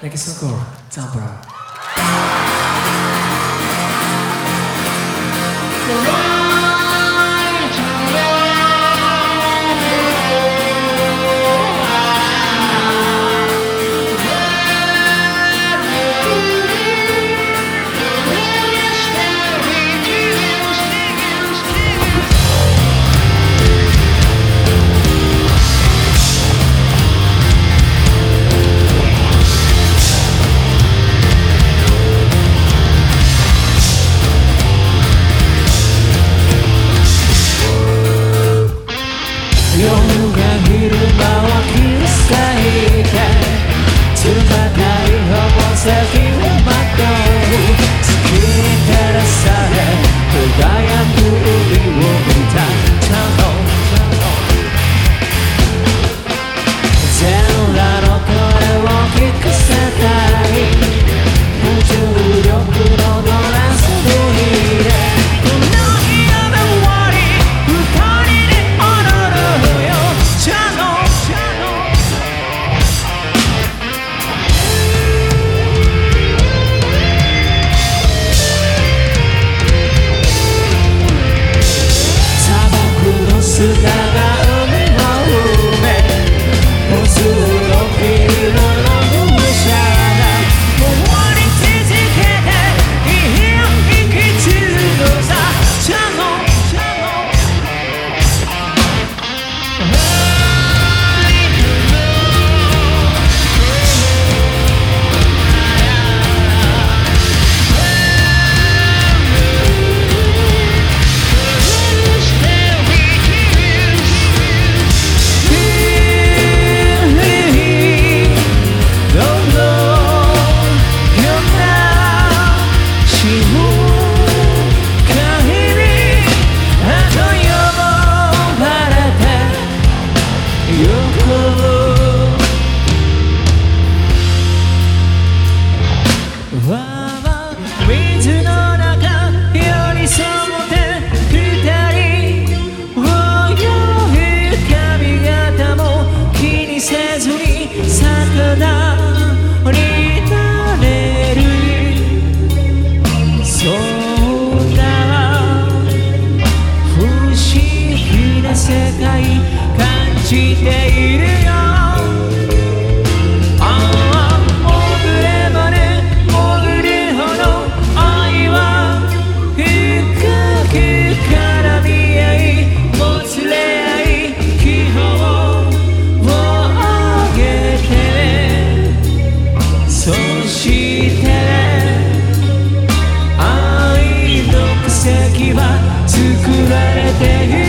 Thank you so much. Cool. 夜が昼間を切り裂いてつまない宝をまとう。突き照らされ輝くそして愛の奇跡は作られている。